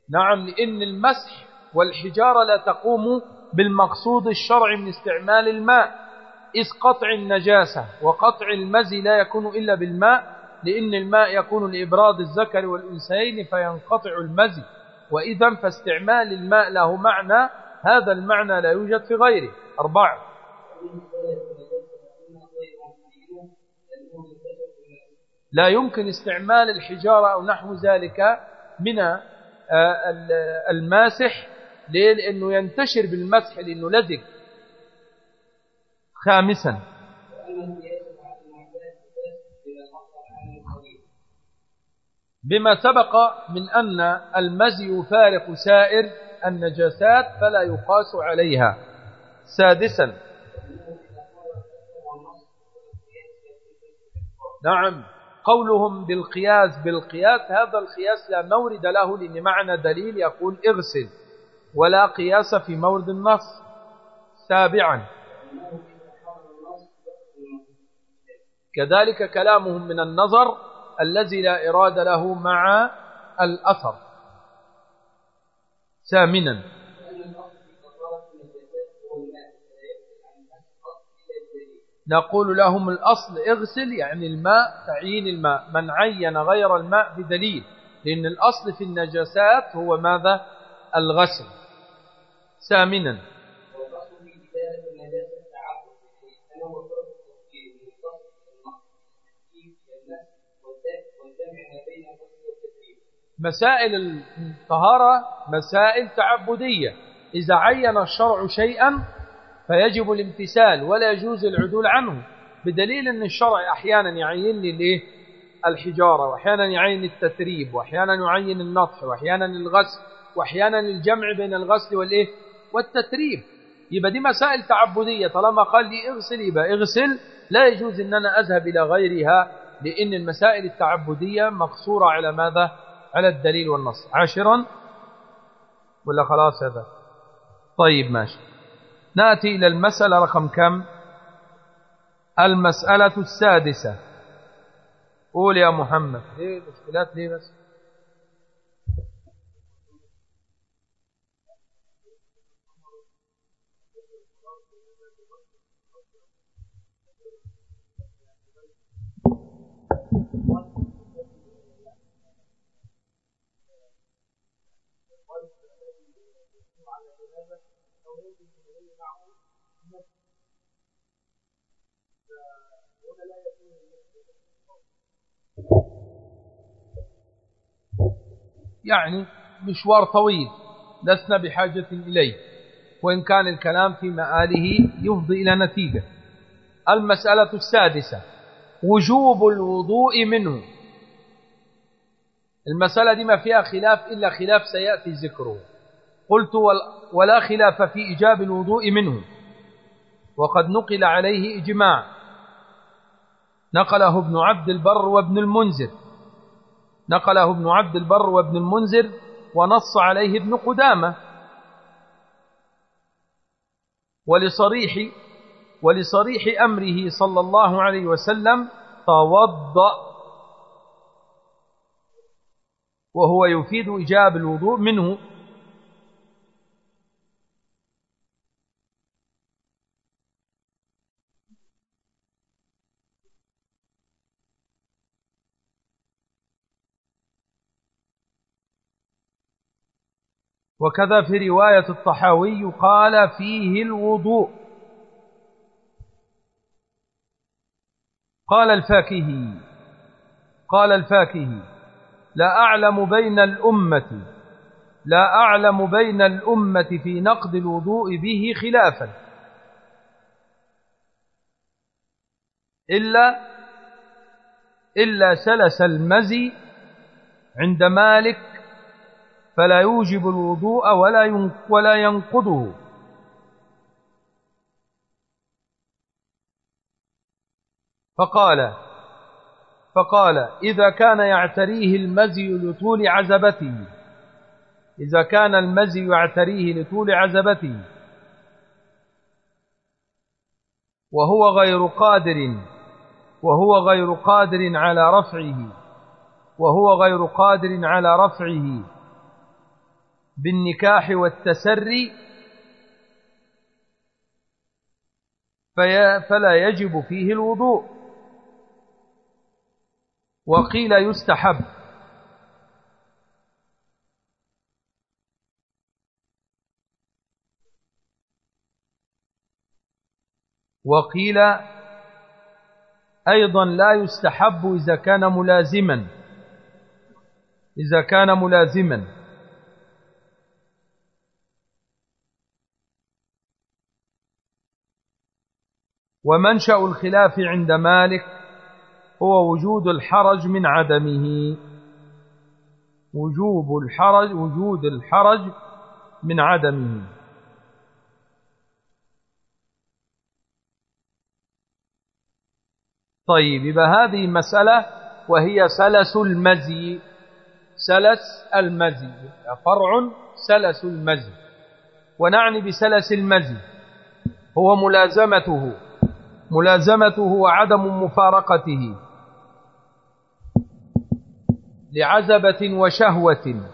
نعم لأن المسح والحجارة لا تقوم بالمقصود الشرعي من استعمال الماء إذ قطع النجاسة وقطع المزي لا يكون إلا بالماء لأن الماء يكون لإبراد الذكر والأنثيين فينقطع المزي. وإذا فاستعمال الماء له معنى هذا المعنى لا يوجد في غيره. أربعة. لا يمكن استعمال الحجارة أو نحو ذلك من آه، الماسح ليه؟ لأنه ينتشر بالمسح لأنه لزق خامسا. بما سبق من أن المزي يفارق سائر النجاسات فلا يقاس عليها. سادسا. نعم. قولهم بالقياس بالقياس. هذا القياس لا مورد له لأن معنى دليل يقول اغسل ولا قياس في مورد النص. سابعا. كذلك كلامهم من النظر الذي لا إرادة له مع الأثر. ثامنا. نقول لهم الأصل اغسل يعني الماء تعيين الماء. من عين غير الماء بدليل لأن الأصل في النجاسات هو ماذا؟ الغسل. ثامنا. مسائل الطهارة مسائل تعبدية. إذا عين الشرع شيئا فيجب الامتثال ولا يجوز العدول عنه. بدليل أن الشرع أحيانا يعين لي الحجارة وأحيانا يعين التثريب وأحيانا يعين النطح وأحيانا الغسل وأحيانا الجمع بين الغسل والإيه؟ والتتريب يبقى دي مسائل تعبدية. طالما قال لي اغسل يبقى اغسل. لا يجوز أن أنا أذهب إلى غيرها لأن المسائل التعبدية مقصورة على ماذا؟ على الدليل والنص. عاشرا ولا خلاص هذا؟ طيب ماشي. نأتي إلى المسألة رقم كم؟ المسألة السادسة. قول يا محمد. ليه مشكلات؟ ليه بس؟ يعني مشوار طويل لسنا بحاجة إليه. وإن كان الكلام في مآله يفضي إلى نتيجة. المسألة السادسة وجوب الوضوء منه. المسألة دي ما فيها خلاف إلا خلاف سيأتي ذكره. قلت ولا خلاف في إيجاب الوضوء منه. وقد نقل عليه إجماع. نقله ابن عبد البر وابن المنذر. نقله ابن عبد البر وابن المنذر ونص عليه ابن قدامة. ولصريح ولصريح أمره صلى الله عليه وسلم توضأ. وهو يفيد إجاب الوضوء منه. وكذا في رواية الطحاوي قال فيه الوضوء. قال الفاكهي قال الفاكهي لا أعلم بين الأمة لا أعلم بين الأمة في نقد الوضوء به خلافا. إلا إلا سلس المزي عند مالك فلا يوجب الوضوء ولا ولا ينقضه. فقال فقال إذا كان يعتريه المزي لطول عزبته إذا كان المزي يعتريه لطول عزبته وهو غير قادر وهو غير قادر على رفعه وهو غير قادر على رفعه. بالنكاح والتسري فلا يجب فيه الوضوء. وقيل يستحب. وقيل أيضا لا يستحب إذا كان ملازما. إذا كان ملازما. ومنشأ الخلاف عند مالك هو وجود الحرج من عدمه. وجوب الحرج وجود الحرج من عدمه. طيب يبقى هذه مسألة وهي سلس المزي. سلس المزي. فرع سلس المزي. ونعني بسلس المزي. هو ملازمته. ملازمته وعدم مفارقته. لعزبة وشهوة.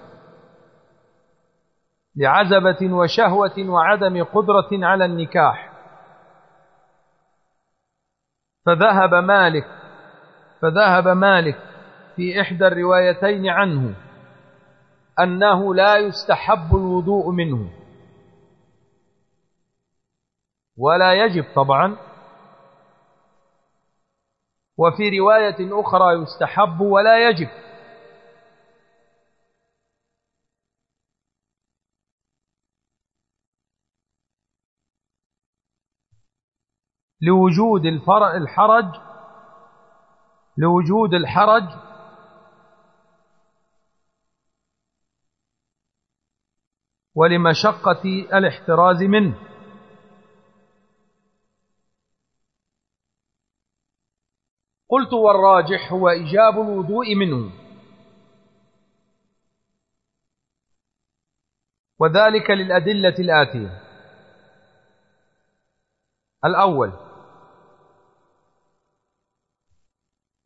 لعزبة وشهوة وعدم قدرة على النكاح. فذهب مالك فذهب مالك في إحدى الروايتين عنه أنه لا يستحب الوضوء منه. ولا يجب طبعا وفي رواية أخرى يستحب ولا يجب. لوجود الحرج لوجود الحرج ولمشقة الاحتراز منه. قلت والراجح هو إجاب الوضوء منه. وذلك للأدلة الآتية. الأول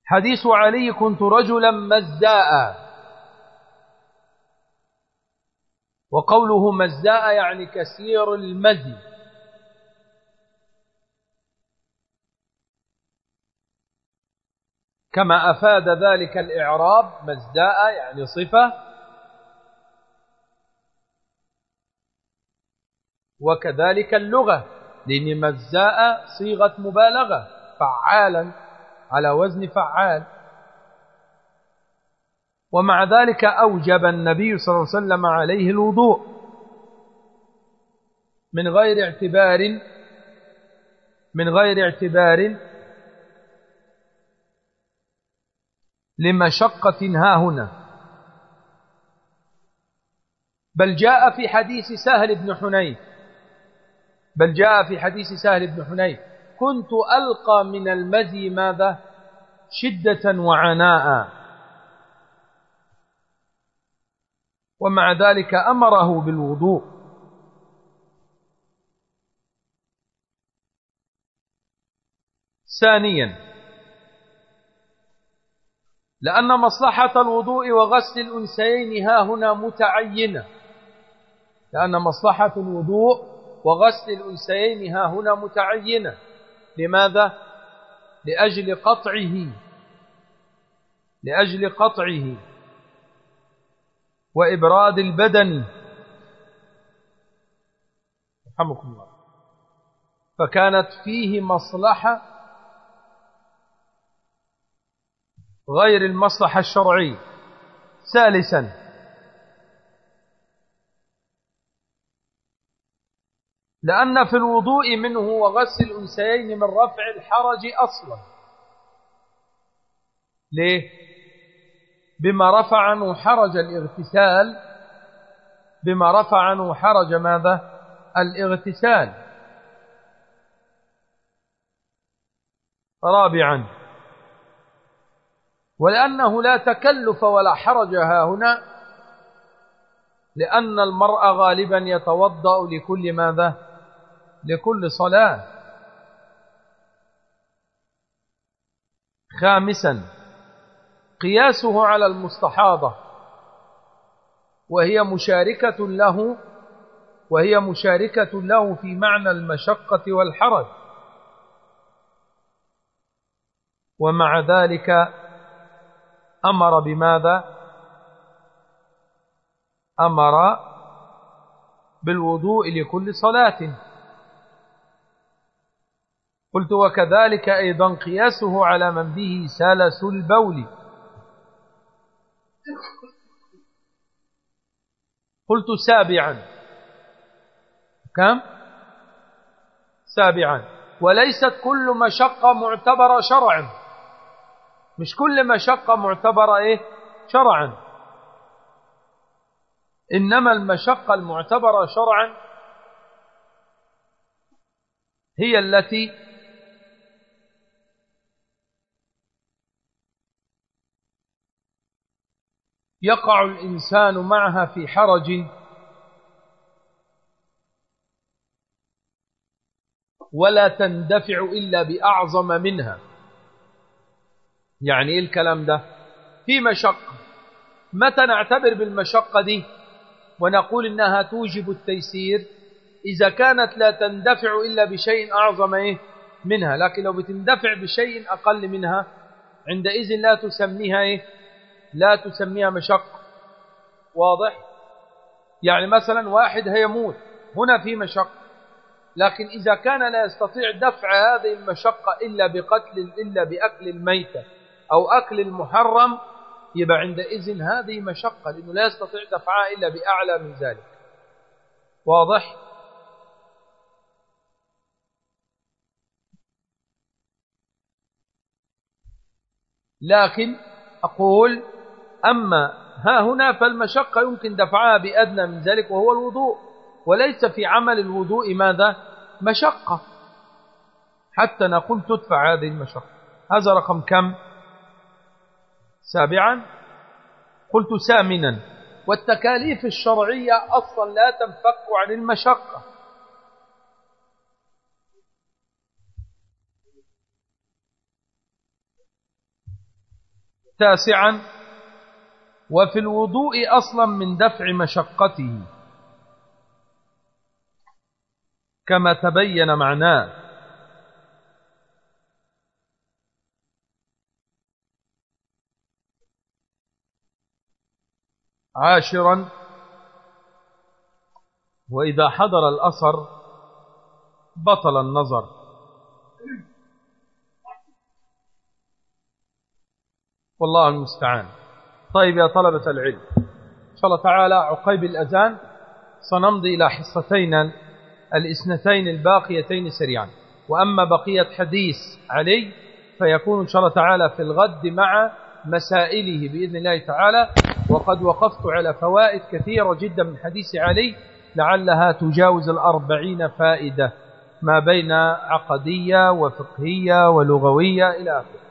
حديث علي كنت رجلا مزاء وقوله مزاء يعني كثير المزي. كما أفاد ذلك الإعراب مزداء يعني صفة. وكذلك اللغة لأن مزاء صيغة مبالغة فعالا على وزن فعال. ومع ذلك أوجب النبي صلى الله عليه وسلم عليه الوضوء من غير اعتبار من غير اعتبار لمشقة ها هنا. بل جاء في حديث سهل بن حنيف. بل جاء في حديث سهل بن حنيف. كنت ألقى من المزي ماذا؟ شدة وعناء. ومع ذلك أمره بالوضوء. ثانيا لأن مصلحة الوضوء وغسل الأنسيين ها هنا متعينة. لأن مصلحة الوضوء وغسل الأنسيين ها هنا متعينة. لماذا؟ لأجل قطعه. لأجل قطعه. وإبراد البدن. رحمكم الله. فكانت فيه مصلحة غير المصلحة الشرعية ثالثا لأن في الوضوء منه وغسل الأنسيين من رفع الحرج أصلا ليه؟ بما رفع عنه حرج الاغتسال بما رفع عنه حرج ماذا؟ الاغتسال رابعا ولأنه لا تكلف ولا حرج ها هنا لأن المرء غالبا يتوضأ لكل ماذا؟ لكل صلاة. خامسا قياسه على المستحاضة وهي مشاركة له وهي مشاركة له في معنى المشقة والحرج. ومع ذلك أمر بماذا؟ أمر بالوضوء لكل صلاة. قلت وكذلك أيضا قياسه على من به سلس البول. قلت سابعا. كم؟ سابعا. وليست كل مشقة معتبرة شرعا. مش كل مشقة معتبرة إيه؟ شرعا. إنما المشقة المعتبرة شرعا هي التي يقع الإنسان معها في حرج ولا تندفع إلا بأعظم منها. يعني إيه الكلام ده؟ في مشقة. متى نعتبر بالمشقة دي؟ ونقول إنها توجب التيسير إذا كانت لا تندفع إلا بشيء أعظم إيه؟ منها. لكن لو بتندفع بشيء أقل منها عندئذ لا تسميها إيه؟ لا تسميها مشقة. واضح؟ يعني مثلا واحد هيموت هنا في مشقة. لكن إذا كان لا يستطيع دفع هذه المشقة إلا بقتل إلا بأكل الميتة أو أكل المحرم يبقى عندئذ هذه مشقة لأنه لا يستطيع دفعها إلا بأعلى من ذلك. واضح؟ لكن أقول أما ها هنا فالمشقة يمكن دفعها بأدنى من ذلك وهو الوضوء. وليس في عمل الوضوء ماذا؟ مشقة. حتى نقول تدفع هذه المشقة. هذا رقم كم؟ سابعا؟ قلت سامنا. والتكاليف الشرعية أصلا لا تنفك عن المشقة. تاسعا. وفي الوضوء أصلا من دفع مشقته. كما تبين معناه. عاشرا. وإذا حضر الأثر بطل النظر. والله المستعان. طيب يا طلبة العلم إن شاء الله تعالى عقيب الأذان سنمضي إلى حصتين الاثنتين الباقيتين سريعا. وأما بقية حديث علي فيكون إن شاء الله تعالى في الغد مع مسائله بإذن الله تعالى. وقد وقفت على فوائد كثيرة جدا من حديث علي لعلها تجاوز الأربعين فائدة ما بين عقدية وفقهية ولغوية إلى آخره.